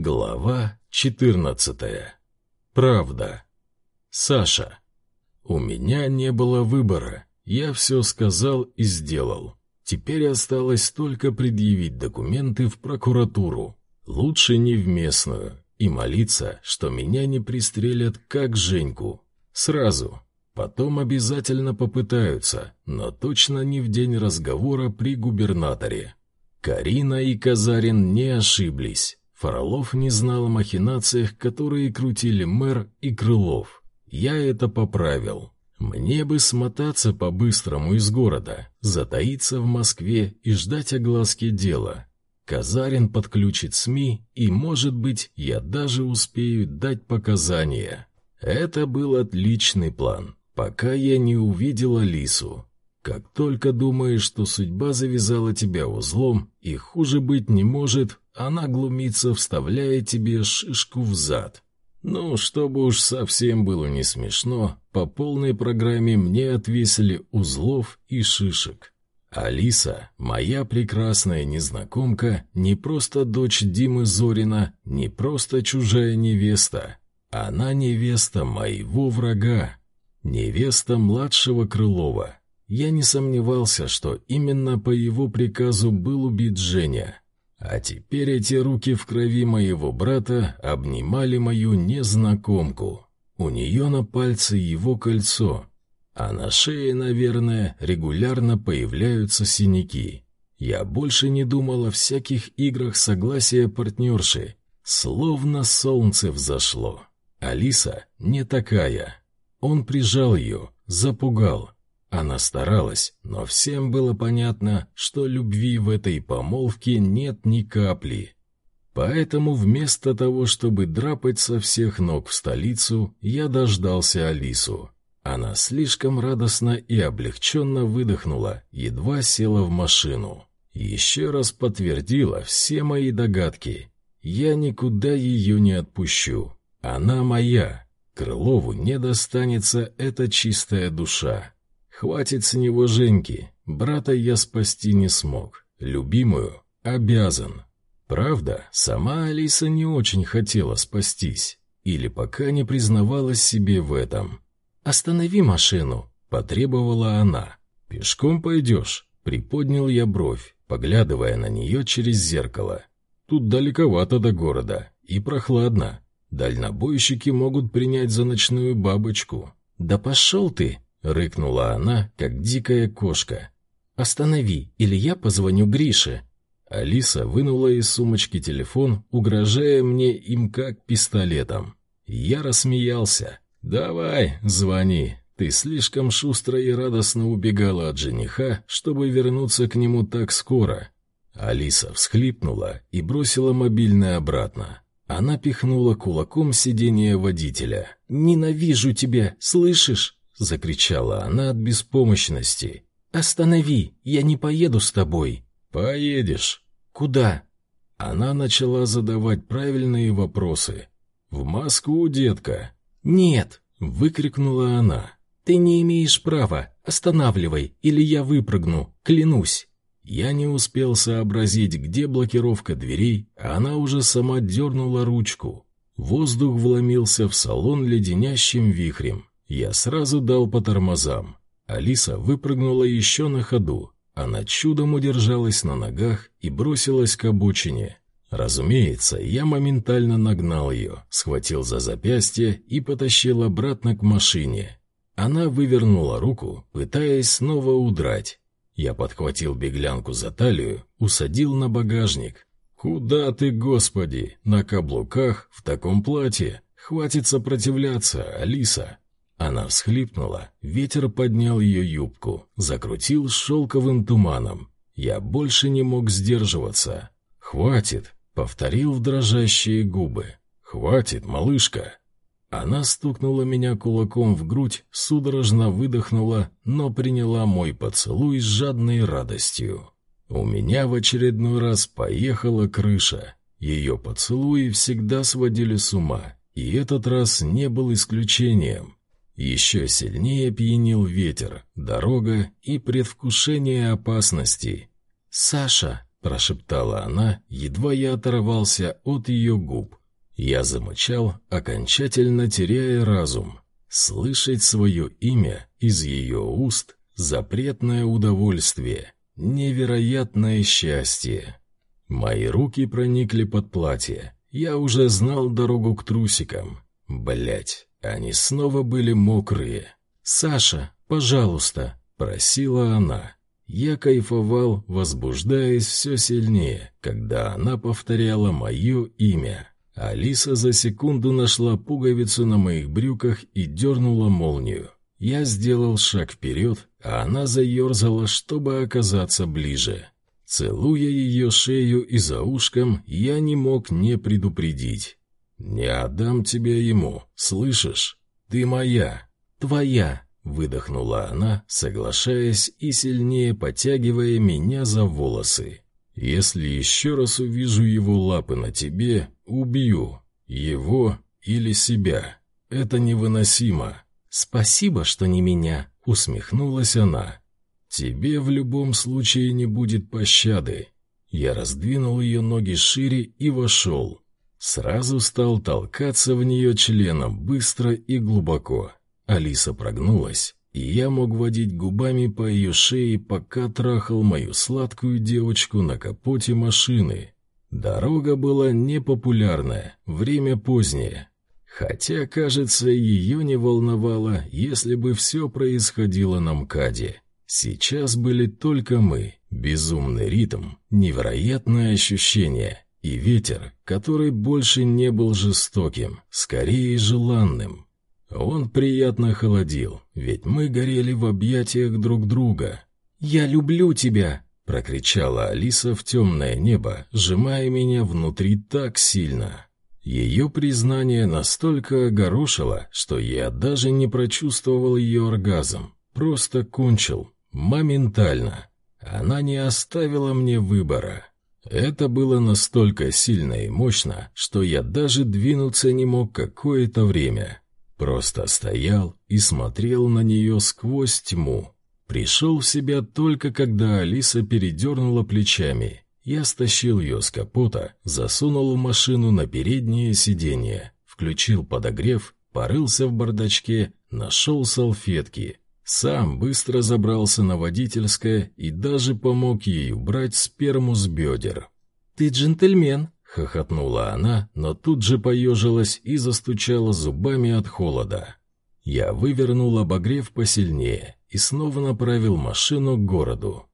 Глава 14. Правда. Саша. У меня не было выбора. Я все сказал и сделал. Теперь осталось только предъявить документы в прокуратуру. Лучше не в местную. И молиться, что меня не пристрелят, как Женьку. Сразу. Потом обязательно попытаются, но точно не в день разговора при губернаторе. Карина и Казарин не ошиблись. Фролов не знал о махинациях, которые крутили мэр и Крылов. Я это поправил. Мне бы смотаться по-быстрому из города, затаиться в Москве и ждать огласки дела. Казарин подключит СМИ, и, может быть, я даже успею дать показания. Это был отличный план, пока я не увидел Алису. Как только думаешь, что судьба завязала тебя узлом, и хуже быть не может, она глумится, вставляя тебе шишку в зад. Ну, чтобы уж совсем было не смешно, по полной программе мне отвесили узлов и шишек. Алиса, моя прекрасная незнакомка, не просто дочь Димы Зорина, не просто чужая невеста. Она невеста моего врага, невеста младшего Крылова. Я не сомневался, что именно по его приказу был убит Женя. А теперь эти руки в крови моего брата обнимали мою незнакомку. У нее на пальце его кольцо, а на шее, наверное, регулярно появляются синяки. Я больше не думал о всяких играх согласия партнерши. Словно солнце взошло. Алиса не такая. Он прижал ее, запугал, она старалась, но всем было понятно, что любви в этой помолвке нет ни капли. Поэтому вместо того, чтобы драпать со всех ног в столицу, я дождался Алису. Она слишком радостно и облегченно выдохнула, едва села в машину. Еще раз подтвердила все мои догадки. Я никуда ее не отпущу. Она моя. Крылову не достанется эта чистая душа. Хватит с него Женьки. Брата я спасти не смог. Любимую обязан. Правда, сама Алиса не очень хотела спастись. Или пока не признавалась себе в этом. «Останови машину», — потребовала она. «Пешком пойдешь?» — приподнял я бровь, поглядывая на нее через зеркало. «Тут далековато до города и прохладно. Дальнобойщики могут принять за ночную бабочку». «Да пошел ты!» — рыкнула она, как дикая кошка. «Останови, или я позвоню Грише». Алиса вынула из сумочки телефон, угрожая мне им как пистолетом. Я рассмеялся. «Давай, звони. Ты слишком шустро и радостно убегала от жениха, чтобы вернуться к нему так скоро». Алиса всхлипнула и бросила мобильный обратно. Она пихнула кулаком сиденье водителя. «Ненавижу тебя, слышишь?» — закричала она от беспомощности. «Останови! Я не поеду с тобой!» «Поедешь!» «Куда?» Она начала задавать правильные вопросы. «В Москву, детка!» «Нет!» — выкрикнула она. «Ты не имеешь права! Останавливай, или я выпрыгну, клянусь!» Я не успел сообразить, где блокировка дверей, а она уже сама дернула ручку. Воздух вломился в салон леденящим вихрем. Я сразу дал по тормозам. Алиса выпрыгнула еще на ходу. Она чудом удержалась на ногах и бросилась к обочине. Разумеется, я моментально нагнал ее, схватил за запястье и потащил обратно к машине. Она вывернула руку, пытаясь снова удрать. Я подхватил беглянку за талию, усадил на багажник. «Куда ты, Господи? На каблуках, в таком платье? Хватит сопротивляться, Алиса!» Она всхлипнула, ветер поднял ее юбку, закрутил шелковым туманом. Я больше не мог сдерживаться. «Хватит!» — повторил в дрожащие губы. «Хватит, малышка!» Она стукнула меня кулаком в грудь, судорожно выдохнула, но приняла мой поцелуй с жадной радостью. У меня в очередной раз поехала крыша. Ее поцелуи всегда сводили с ума, и этот раз не был исключением. Еще сильнее пьянил ветер, дорога и предвкушение опасности. «Саша!» — прошептала она, едва я оторвался от ее губ. Я замычал, окончательно теряя разум. Слышать свое имя из ее уст — запретное удовольствие, невероятное счастье. Мои руки проникли под платье. Я уже знал дорогу к трусикам. Блять, они снова были мокрые. «Саша, пожалуйста», — просила она. Я кайфовал, возбуждаясь все сильнее, когда она повторяла мое имя. Алиса за секунду нашла пуговицу на моих брюках и дернула молнию. Я сделал шаг вперед, а она заерзала, чтобы оказаться ближе. Целуя ее шею и за ушком, я не мог не предупредить. «Не отдам тебя ему, слышишь? Ты моя, твоя!» Выдохнула она, соглашаясь и сильнее подтягивая меня за волосы. Если еще раз увижу его лапы на тебе, убью. Его или себя. Это невыносимо. Спасибо, что не меня, усмехнулась она. Тебе в любом случае не будет пощады. Я раздвинул ее ноги шире и вошел. Сразу стал толкаться в нее членом быстро и глубоко. Алиса прогнулась, и я мог водить губами по ее шее, пока трахал мою сладкую девочку на капоте машины. Дорога была непопулярная, время позднее. Хотя, кажется, ее не волновало, если бы все происходило на МКАДе. Сейчас были только мы, безумный ритм, невероятное ощущение и ветер, который больше не был жестоким, скорее желанным. Он приятно холодил, ведь мы горели в объятиях друг друга. «Я люблю тебя!» — прокричала Алиса в темное небо, сжимая меня внутри так сильно. Ее признание настолько огорошило, что я даже не прочувствовал ее оргазм, просто кончил, моментально. Она не оставила мне выбора. Это было настолько сильно и мощно, что я даже двинуться не мог какое-то время. Просто стоял и смотрел на нее сквозь тьму. Пришел в себя только когда Алиса передернула плечами. Я стащил ее с капота, засунул в машину на переднее сиденье, включил подогрев, порылся в бардачке, нашел салфетки. Сам быстро забрался на водительское и даже помог ей убрать сперму с бедер. «Ты джентльмен», Хохотнула она, но тут же поежилась и застучала зубами от холода. Я вывернул обогрев посильнее и снова направил машину к городу.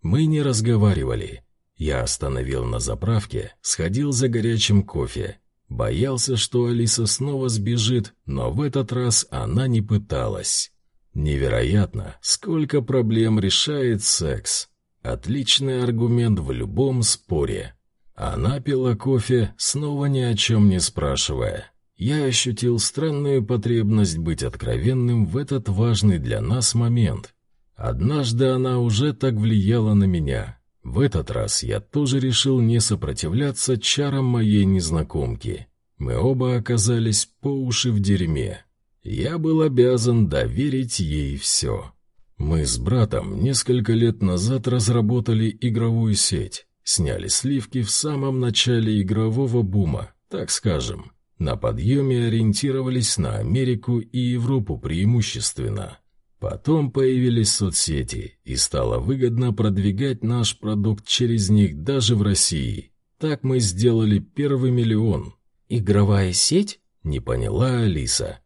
Мы не разговаривали. Я остановил на заправке, сходил за горячим кофе. Боялся, что Алиса снова сбежит, но в этот раз она не пыталась. Невероятно, сколько проблем решает секс. Отличный аргумент в любом споре. Она пила кофе, снова ни о чем не спрашивая. Я ощутил странную потребность быть откровенным в этот важный для нас момент. Однажды она уже так влияла на меня. В этот раз я тоже решил не сопротивляться чарам моей незнакомки. Мы оба оказались по уши в дерьме. Я был обязан доверить ей все. Мы с братом несколько лет назад разработали игровую сеть. Сняли сливки в самом начале игрового бума, так скажем. На подъеме ориентировались на Америку и Европу преимущественно. Потом появились соцсети, и стало выгодно продвигать наш продукт через них даже в России. Так мы сделали первый миллион. «Игровая сеть?» — не поняла Алиса.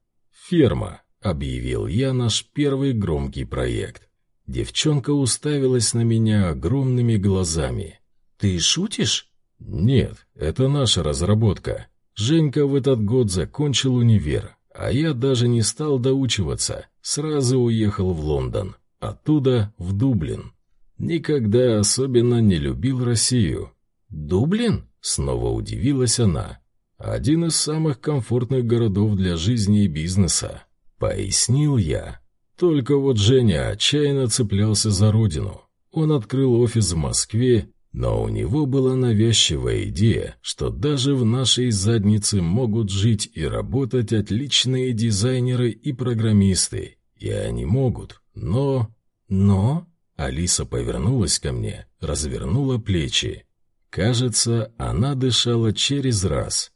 «Ферма», — объявил я наш первый громкий проект. Девчонка уставилась на меня огромными глазами. «Ты шутишь?» «Нет, это наша разработка. Женька в этот год закончил универ, а я даже не стал доучиваться, сразу уехал в Лондон, оттуда в Дублин. Никогда особенно не любил Россию». «Дублин?» — снова удивилась она. «Один из самых комфортных городов для жизни и бизнеса», — пояснил я. Только вот Женя отчаянно цеплялся за родину. Он открыл офис в Москве но у него была навязчивая идея, что даже в нашей заднице могут жить и работать отличные дизайнеры и программисты. И они могут, но... Но... Алиса повернулась ко мне, развернула плечи. Кажется, она дышала через раз.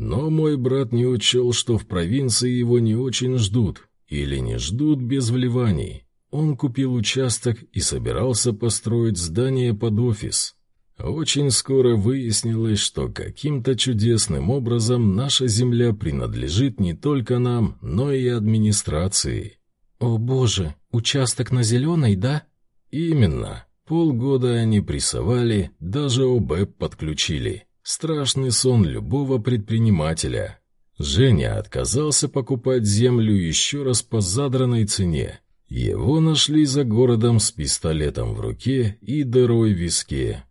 Но мой брат не учел, что в провинции его не очень ждут, или не ждут без вливаний. Он купил участок и собирался построить здание под офис. Очень скоро выяснилось, что каким-то чудесным образом наша земля принадлежит не только нам, но и администрации. «О боже, участок на зеленой, да?» «Именно. Полгода они прессовали, даже ОБЭП подключили. Страшный сон любого предпринимателя. Женя отказался покупать землю еще раз по задранной цене. Его нашли за городом с пистолетом в руке и дырой в виске.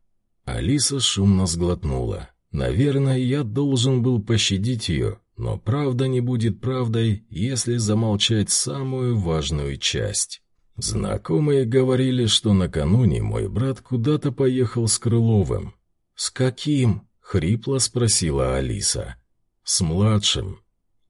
Алиса шумно сглотнула. Наверное, я должен был пощадить ее, но правда не будет правдой, если замолчать самую важную часть. Знакомые говорили, что накануне мой брат куда-то поехал с Крыловым. «С каким?» — хрипло спросила Алиса. «С младшим».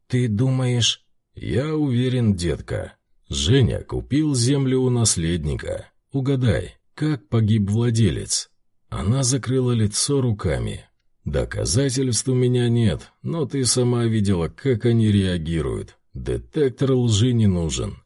«Ты думаешь...» «Я уверен, детка. Женя купил землю у наследника. Угадай, как погиб владелец?» Она закрыла лицо руками. «Доказательств у меня нет, но ты сама видела, как они реагируют. Детектор лжи не нужен».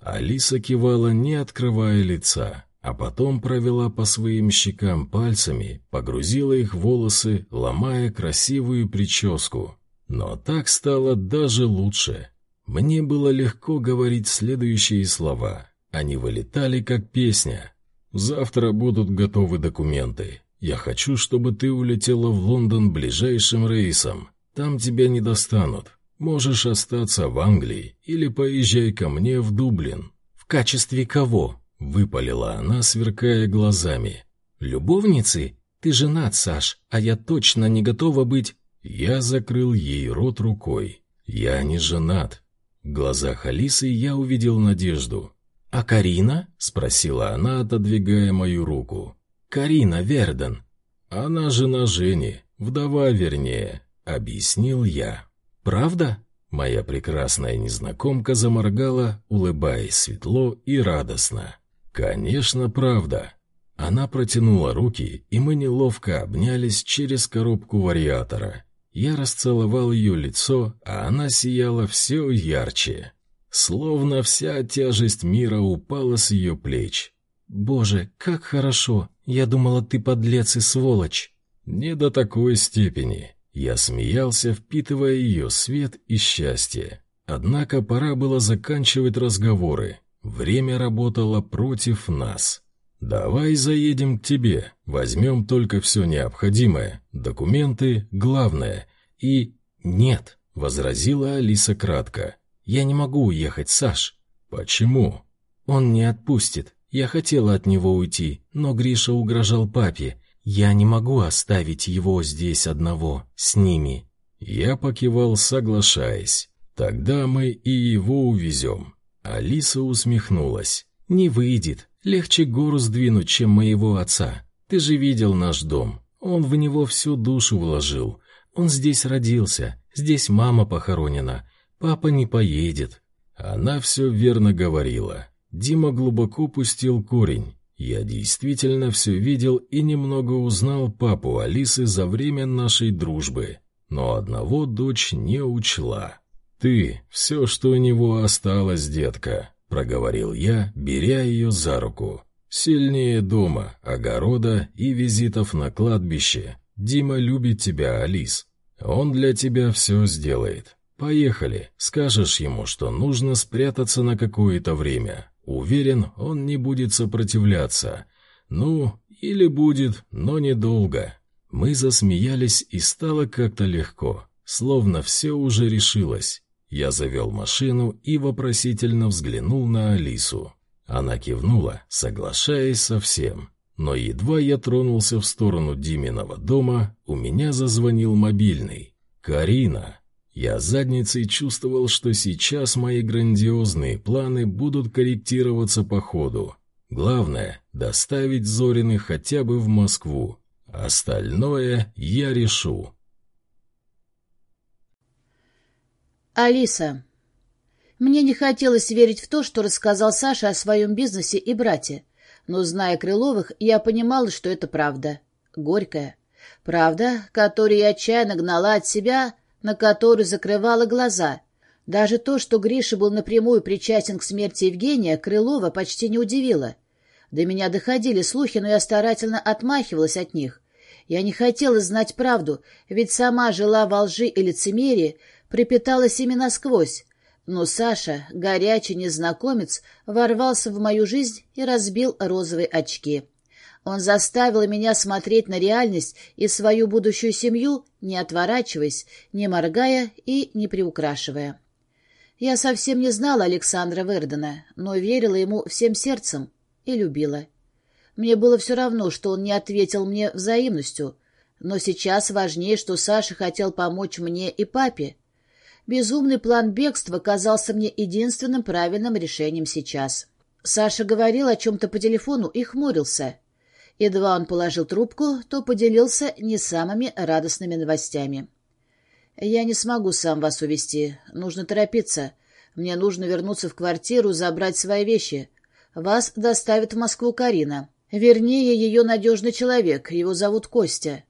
Алиса кивала, не открывая лица, а потом провела по своим щекам пальцами, погрузила их в волосы, ломая красивую прическу. Но так стало даже лучше. Мне было легко говорить следующие слова. Они вылетали, как песня. Завтра будут готовы документы. Я хочу, чтобы ты улетела в Лондон ближайшим рейсом. Там тебя не достанут. Можешь остаться в Англии или поезжай ко мне в Дублин». «В качестве кого?» — выпалила она, сверкая глазами. «Любовницы? Ты женат, Саш, а я точно не готова быть...» Я закрыл ей рот рукой. «Я не женат». В глазах Алисы я увидел надежду. «А Карина?» — спросила она, отодвигая мою руку. «Карина Верден». «Она жена Жени, вдова вернее», — объяснил я. «Правда?» Моя прекрасная незнакомка заморгала, улыбаясь светло и радостно. «Конечно, правда». Она протянула руки, и мы неловко обнялись через коробку вариатора. Я расцеловал ее лицо, а она сияла все ярче. Словно вся тяжесть мира упала с ее плеч. «Боже, как хорошо! Я думала, ты подлец и сволочь!» «Не до такой степени!» Я смеялся, впитывая ее свет и счастье. Однако пора было заканчивать разговоры. Время работало против нас. «Давай заедем к тебе, возьмем только все необходимое, документы, главное, и...» «Нет», — возразила Алиса кратко, — «Я не могу уехать, Саш». «Почему?» «Он не отпустит. Я хотела от него уйти, но Гриша угрожал папе. Я не могу оставить его здесь одного, с ними». Я покивал, соглашаясь. «Тогда мы и его увезем». Алиса усмехнулась. «Не выйдет. Легче гору сдвинуть, чем моего отца. Ты же видел наш дом. Он в него всю душу вложил. Он здесь родился, здесь мама похоронена. Папа не поедет. Она все верно говорила. Дима глубоко пустил корень. Я действительно все видел и немного узнал папу Алисы за время нашей дружбы. Но одного дочь не учла. «Ты — все, что у него осталось, детка», — проговорил я, беря ее за руку. «Сильнее дома, огорода и визитов на кладбище. Дима любит тебя, Алис. Он для тебя все сделает. «Поехали. Скажешь ему, что нужно спрятаться на какое-то время. Уверен, он не будет сопротивляться. Ну, или будет, но недолго». Мы засмеялись, и стало как-то легко, словно все уже решилось. Я завел машину и вопросительно взглянул на Алису. Она кивнула, соглашаясь со всем. Но едва я тронулся в сторону Диминого дома, у меня зазвонил мобильный. «Карина!» Я задницей чувствовал, что сейчас мои грандиозные планы будут корректироваться по ходу. Главное — доставить Зорины хотя бы в Москву. Остальное я решу. Алиса. Мне не хотелось верить в то, что рассказал Саша о своем бизнесе и брате. Но, зная Крыловых, я понимала, что это правда. Горькая. Правда, которую я отчаянно гнала от себя, на которую закрывала глаза. Даже то, что Гриша был напрямую причастен к смерти Евгения, Крылова почти не удивило. До меня доходили слухи, но я старательно отмахивалась от них. Я не хотела знать правду, ведь сама жила во лжи и лицемерии, припиталась ими насквозь. Но Саша, горячий незнакомец, ворвался в мою жизнь и разбил розовые очки. Он заставил меня смотреть на реальность и свою будущую семью, не отворачиваясь, не моргая и не приукрашивая. Я совсем не знала Александра Вердена, но верила ему всем сердцем и любила. Мне было все равно, что он не ответил мне взаимностью, но сейчас важнее, что Саша хотел помочь мне и папе. Безумный план бегства казался мне единственным правильным решением сейчас. Саша говорил о чем-то по телефону и хмурился. Едва он положил трубку, то поделился не самыми радостными новостями. «Я не смогу сам вас увезти. Нужно торопиться. Мне нужно вернуться в квартиру, забрать свои вещи. Вас доставит в Москву Карина. Вернее, ее надежный человек. Его зовут Костя».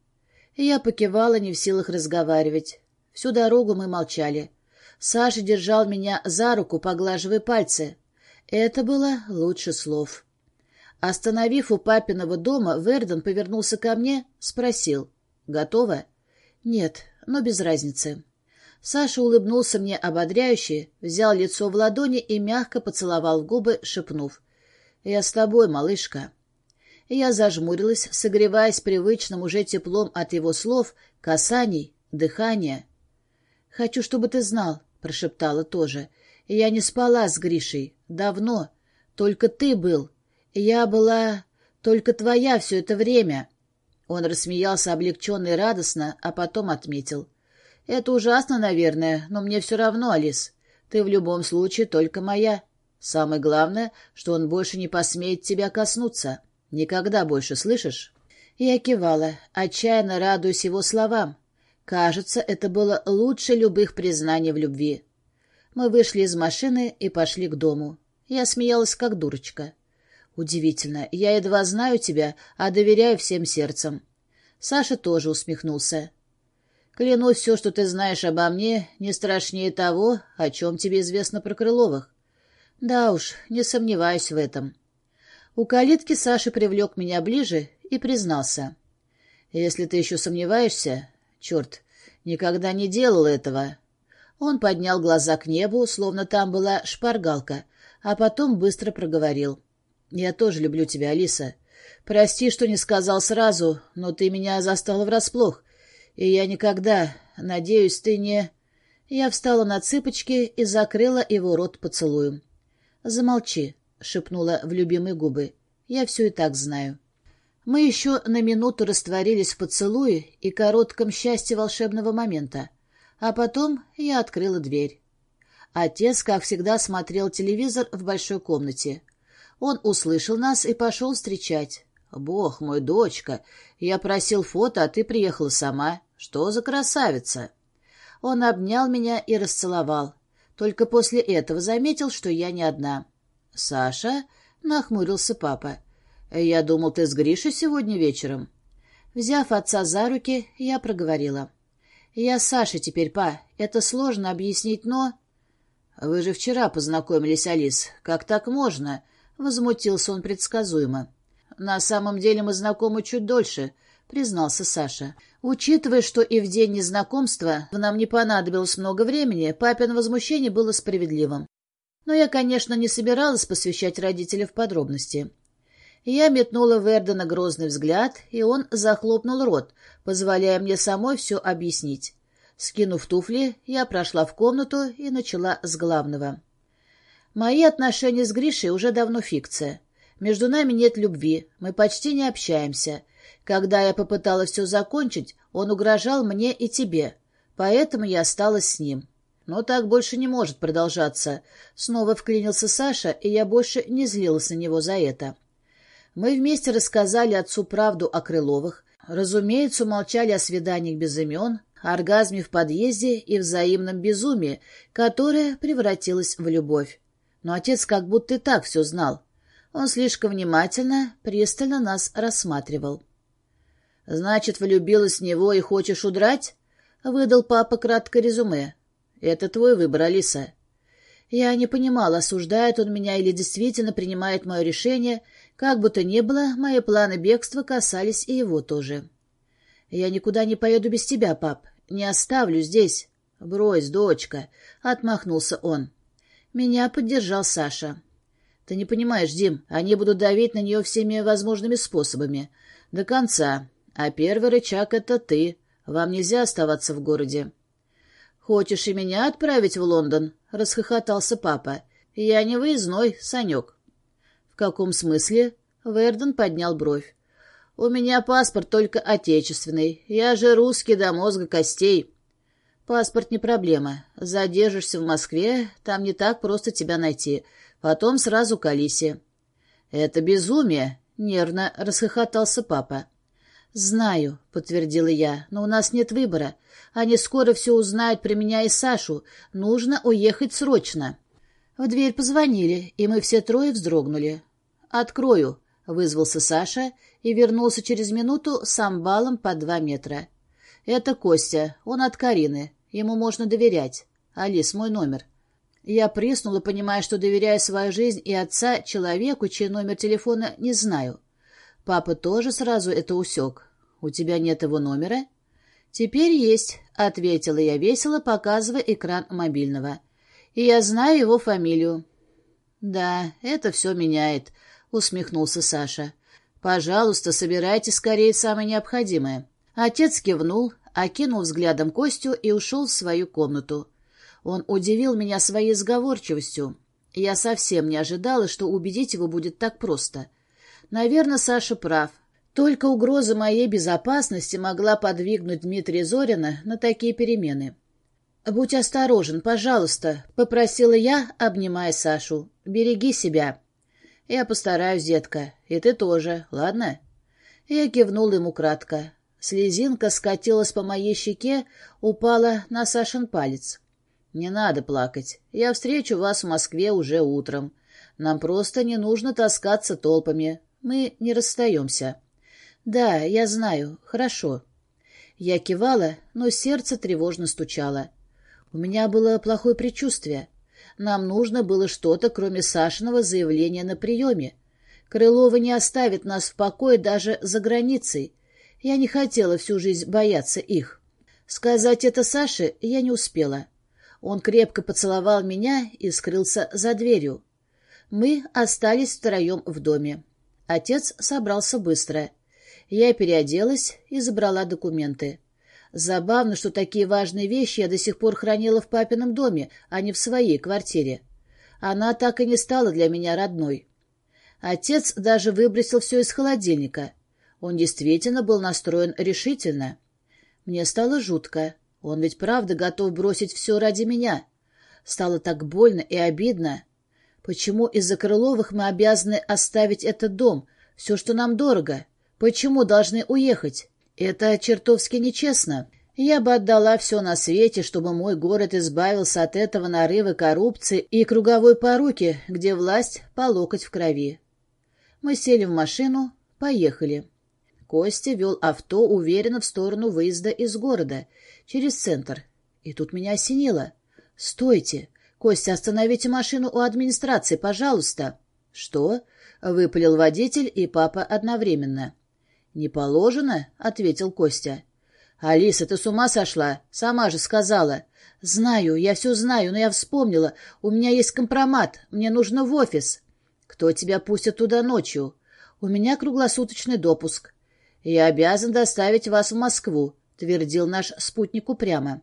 Я покивала, не в силах разговаривать. Всю дорогу мы молчали. Саша держал меня за руку, поглаживая пальцы. Это было лучше слов. Остановив у папиного дома, Верден повернулся ко мне, спросил. «Готово?» «Нет, но без разницы». Саша улыбнулся мне ободряюще, взял лицо в ладони и мягко поцеловал губы, шепнув. «Я с тобой, малышка». Я зажмурилась, согреваясь привычным уже теплом от его слов, касаний, дыхания. «Хочу, чтобы ты знал», — прошептала тоже. «Я не спала с Гришей. Давно. Только ты был. Я была только твоя все это время. Он рассмеялся облегченно и радостно, а потом отметил. Это ужасно, наверное, но мне все равно, Алис. Ты в любом случае только моя. Самое главное, что он больше не посмеет тебя коснуться. Никогда больше, слышишь? Я кивала, отчаянно радуясь его словам. Кажется, это было лучше любых признаний в любви. Мы вышли из машины и пошли к дому. Я смеялась, как дурочка. «Удивительно. Я едва знаю тебя, а доверяю всем сердцем». Саша тоже усмехнулся. «Клянусь, все, что ты знаешь обо мне, не страшнее того, о чем тебе известно про Крыловых». «Да уж, не сомневаюсь в этом». У калитки Саша привлек меня ближе и признался. «Если ты еще сомневаешься... Черт, никогда не делал этого». Он поднял глаза к небу, словно там была шпаргалка, а потом быстро проговорил. «Я тоже люблю тебя, Алиса. Прости, что не сказал сразу, но ты меня застала врасплох, и я никогда, надеюсь, ты не...» Я встала на цыпочки и закрыла его рот поцелуем. «Замолчи», — шепнула в любимые губы. «Я все и так знаю». Мы еще на минуту растворились в поцелуе и коротком счастье волшебного момента, а потом я открыла дверь. Отец, как всегда, смотрел телевизор в большой комнате. Он услышал нас и пошел встречать. «Бог мой, дочка, я просил фото, а ты приехала сама. Что за красавица?» Он обнял меня и расцеловал. Только после этого заметил, что я не одна. «Саша?» — нахмурился папа. «Я думал, ты с Гришей сегодня вечером». Взяв отца за руки, я проговорила. «Я Саша теперь, па. Это сложно объяснить, но...» «Вы же вчера познакомились, Алис. Как так можно?» Возмутился он предсказуемо. «На самом деле мы знакомы чуть дольше», — признался Саша. Учитывая, что и в день незнакомства нам не понадобилось много времени, папин возмущение было справедливым. Но я, конечно, не собиралась посвящать родителей в подробности. Я метнула Вердена грозный взгляд, и он захлопнул рот, позволяя мне самой все объяснить. Скинув туфли, я прошла в комнату и начала с главного. Мои отношения с Гришей уже давно фикция. Между нами нет любви, мы почти не общаемся. Когда я попыталась все закончить, он угрожал мне и тебе, поэтому я осталась с ним. Но так больше не может продолжаться. Снова вклинился Саша, и я больше не злилась на него за это. Мы вместе рассказали отцу правду о Крыловых, разумеется, молчали о свиданиях без имен, оргазме в подъезде и взаимном безумии, которое превратилось в любовь но отец как будто и так все знал. Он слишком внимательно, пристально нас рассматривал. Значит, влюбилась в него и хочешь удрать? Выдал папа краткое резюме. Это твой выбор, Алиса. Я не понимала, осуждает он меня или действительно принимает мое решение. Как бы то ни было, мои планы бегства касались и его тоже. Я никуда не поеду без тебя, пап. Не оставлю здесь. Брось, дочка, — отмахнулся он. Меня поддержал Саша. Ты не понимаешь, Дим, они будут давить на нее всеми возможными способами. До конца. А первый рычаг — это ты. Вам нельзя оставаться в городе. «Хочешь и меня отправить в Лондон?» — расхохотался папа. «Я не выездной, Санек». «В каком смысле?» — Верден поднял бровь. «У меня паспорт только отечественный. Я же русский до мозга костей». «Паспорт не проблема. Задержишься в Москве, там не так просто тебя найти. Потом сразу к Алисе». «Это безумие!» — нервно расхохотался папа. «Знаю», — подтвердила я, — «но у нас нет выбора. Они скоро все узнают про меня и Сашу. Нужно уехать срочно». В дверь позвонили, и мы все трое вздрогнули. «Открою», — вызвался Саша и вернулся через минуту с амбалом по два метра. «Это Костя, он от Карины. Ему можно доверять. Алис, мой номер». Я приснула, понимая, что доверяю свою жизнь и отца человеку, чей номер телефона не знаю. Папа тоже сразу это усек. «У тебя нет его номера?» «Теперь есть», — ответила я весело, показывая экран мобильного. «И я знаю его фамилию». «Да, это все меняет», — усмехнулся Саша. «Пожалуйста, собирайте скорее самое необходимое». Отец кивнул, окинул взглядом Костю и ушел в свою комнату. Он удивил меня своей сговорчивостью. Я совсем не ожидала, что убедить его будет так просто — Наверное, Саша прав. Только угроза моей безопасности могла подвигнуть Дмитрия Зорина на такие перемены. «Будь осторожен, пожалуйста», — попросила я, обнимая Сашу. «Береги себя». «Я постараюсь, детка. И ты тоже, ладно?» Я кивнул ему кратко. Слезинка скатилась по моей щеке, упала на Сашин палец. «Не надо плакать. Я встречу вас в Москве уже утром. Нам просто не нужно таскаться толпами. Мы не расстаемся. Да, я знаю. Хорошо. Я кивала, но сердце тревожно стучало. У меня было плохое предчувствие. Нам нужно было что-то, кроме Сашиного заявления на приеме. Крылова не оставит нас в покое даже за границей. Я не хотела всю жизнь бояться их. Сказать это Саше я не успела. Он крепко поцеловал меня и скрылся за дверью. Мы остались втроем в доме. Отец собрался быстро. Я переоделась и забрала документы. Забавно, что такие важные вещи я до сих пор хранила в папином доме, а не в своей квартире. Она так и не стала для меня родной. Отец даже выбросил все из холодильника. Он действительно был настроен решительно. Мне стало жутко. Он ведь правда готов бросить все ради меня. Стало так больно и обидно. Почему из-за Крыловых мы обязаны оставить этот дом, все, что нам дорого? Почему должны уехать? Это чертовски нечестно. Я бы отдала все на свете, чтобы мой город избавился от этого нарыва коррупции и круговой поруки, где власть по локоть в крови. Мы сели в машину, поехали. Костя вел авто уверенно в сторону выезда из города, через центр. И тут меня осенило. «Стойте! «Костя, остановите машину у администрации, пожалуйста». «Что?» — выпалил водитель и папа одновременно. «Не положено?» — ответил Костя. «Алиса, ты с ума сошла? Сама же сказала». «Знаю, я все знаю, но я вспомнила. У меня есть компромат. Мне нужно в офис». «Кто тебя пустит туда ночью?» «У меня круглосуточный допуск». «Я обязан доставить вас в Москву», — твердил наш спутник упрямо.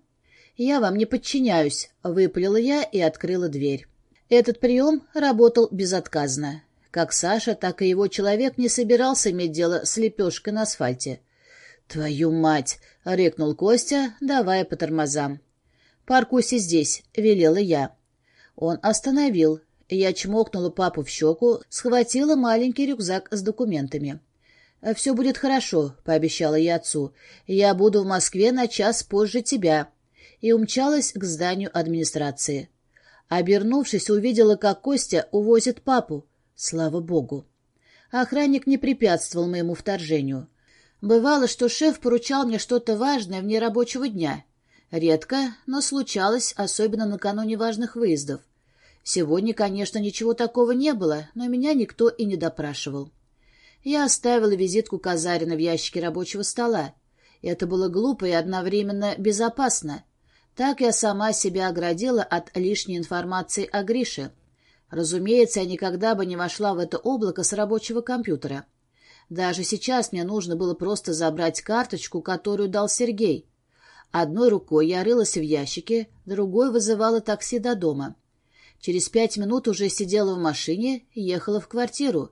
«Я вам не подчиняюсь», — выпалила я и открыла дверь. Этот прием работал безотказно. Как Саша, так и его человек не собирался иметь дело с лепешкой на асфальте. «Твою мать!» — рыкнул Костя, давая по тормозам. «Паркуйся здесь», — велела я. Он остановил. Я чмокнула папу в щеку, схватила маленький рюкзак с документами. «Все будет хорошо», — пообещала я отцу. «Я буду в Москве на час позже тебя и умчалась к зданию администрации. Обернувшись, увидела, как Костя увозит папу. Слава богу. Охранник не препятствовал моему вторжению. Бывало, что шеф поручал мне что-то важное вне рабочего дня. Редко, но случалось, особенно накануне важных выездов. Сегодня, конечно, ничего такого не было, но меня никто и не допрашивал. Я оставила визитку Казарина в ящике рабочего стола. Это было глупо и одновременно безопасно. Так я сама себя оградила от лишней информации о Грише. Разумеется, я никогда бы не вошла в это облако с рабочего компьютера. Даже сейчас мне нужно было просто забрать карточку, которую дал Сергей. Одной рукой я рылась в ящике, другой вызывала такси до дома. Через пять минут уже сидела в машине и ехала в квартиру.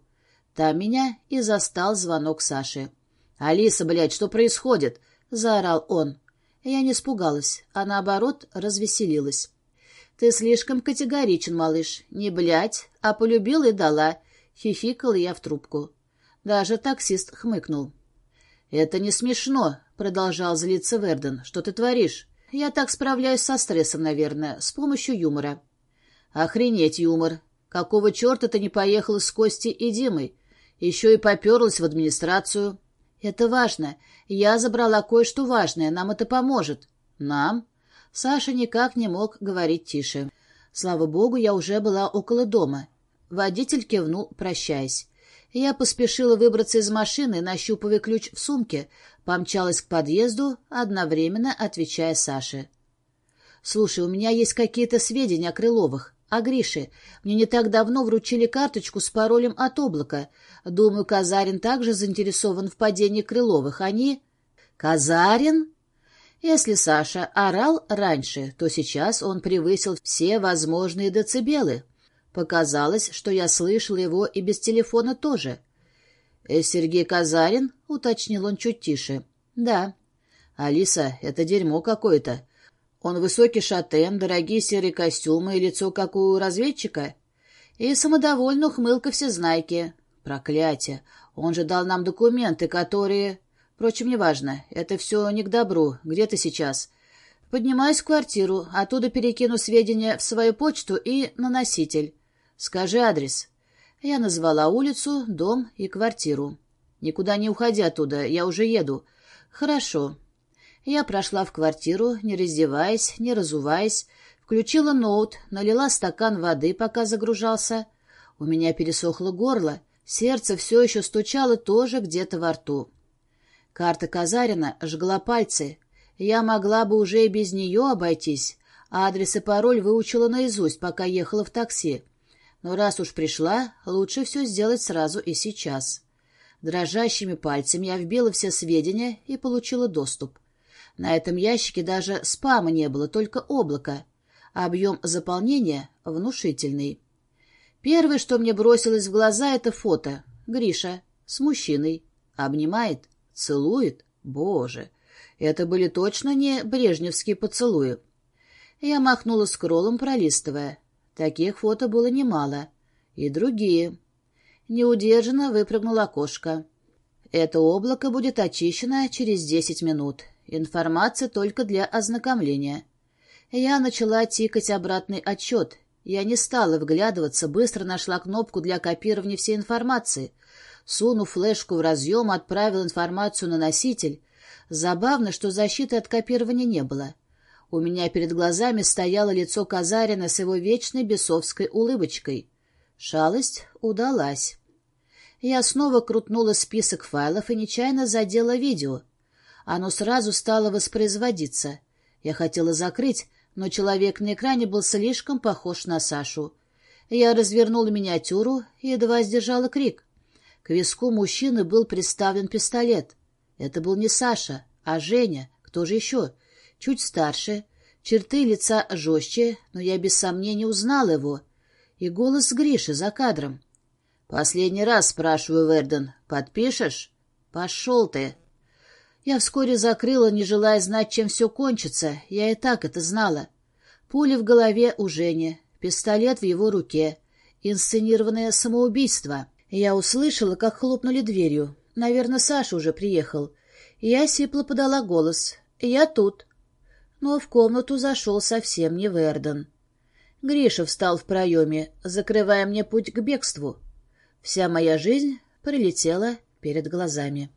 Там меня и застал звонок Саши. «Алиса, блядь, что происходит?» — заорал он. Я не испугалась, а наоборот развеселилась. «Ты слишком категоричен, малыш. Не блядь, а полюбил и дала», — хихикала я в трубку. Даже таксист хмыкнул. «Это не смешно», — продолжал злиться Верден. «Что ты творишь? Я так справляюсь со стрессом, наверное, с помощью юмора». «Охренеть юмор! Какого черта ты не поехала с Костей и Димой? Еще и поперлась в администрацию». «Это важно. Я забрала кое-что важное. Нам это поможет». «Нам?» Саша никак не мог говорить тише. Слава богу, я уже была около дома. Водитель кивнул, прощаясь. Я поспешила выбраться из машины, нащупывая ключ в сумке, помчалась к подъезду, одновременно отвечая Саше. «Слушай, у меня есть какие-то сведения о Крыловых, о Грише. Мне не так давно вручили карточку с паролем от облака. Думаю, Казарин также заинтересован в падении Крыловых. Они...» «Казарин?» Если Саша орал раньше, то сейчас он превысил все возможные децибелы. Показалось, что я слышал его и без телефона тоже. «Э, «Сергей Казарин?» — уточнил он чуть тише. «Да». «Алиса, это дерьмо какое-то. Он высокий шатен, дорогие серые костюмы и лицо, как у разведчика. И самодовольно ухмылка всезнайки. Проклятие! Он же дал нам документы, которые... Впрочем, неважно. Это все не к добру. Где ты сейчас?» Поднимаюсь в квартиру, оттуда перекину сведения в свою почту и на носитель. «Скажи адрес». Я назвала улицу, дом и квартиру. «Никуда не уходи оттуда, я уже еду». «Хорошо». Я прошла в квартиру, не раздеваясь, не разуваясь, включила ноут, налила стакан воды, пока загружался. У меня пересохло горло, сердце все еще стучало тоже где-то во рту. Карта Казарина жгла пальцы. Я могла бы уже и без нее обойтись, адрес и пароль выучила наизусть, пока ехала в такси. Но раз уж пришла, лучше все сделать сразу и сейчас. Дрожащими пальцами я вбила все сведения и получила доступ. На этом ящике даже спама не было, только облако. Объем заполнения внушительный. Первое, что мне бросилось в глаза, это фото. Гриша с мужчиной. Обнимает, целует. Боже, это были точно не брежневские поцелуи. Я махнула скроллом, пролистывая. Таких фото было немало. И другие. Неудержанно выпрыгнуло окошко. Это облако будет очищено через десять минут. Информация только для ознакомления. Я начала тикать обратный отчет. Я не стала вглядываться, быстро нашла кнопку для копирования всей информации. Сунув флешку в разъем, отправил информацию на носитель. Забавно, что защиты от копирования не было. У меня перед глазами стояло лицо Казарина с его вечной бесовской улыбочкой. Шалость удалась. Я снова крутнула список файлов и нечаянно задела видео. Оно сразу стало воспроизводиться. Я хотела закрыть, но человек на экране был слишком похож на Сашу. Я развернула миниатюру и едва сдержала крик. К виску мужчины был приставлен пистолет. Это был не Саша, а Женя. Кто же еще? — чуть старше, черты лица жестче, но я без сомнения узнал его. И голос Гриши за кадром. «Последний раз спрашиваю, Верден, подпишешь?» «Пошел ты!» Я вскоре закрыла, не желая знать, чем все кончится. Я и так это знала. Пули в голове у Жени, пистолет в его руке, инсценированное самоубийство. Я услышала, как хлопнули дверью. Наверное, Саша уже приехал. Я сипло подала голос. «Я тут» но в комнату зашел совсем не Верден. Гриша встал в проеме, закрывая мне путь к бегству. Вся моя жизнь прилетела перед глазами.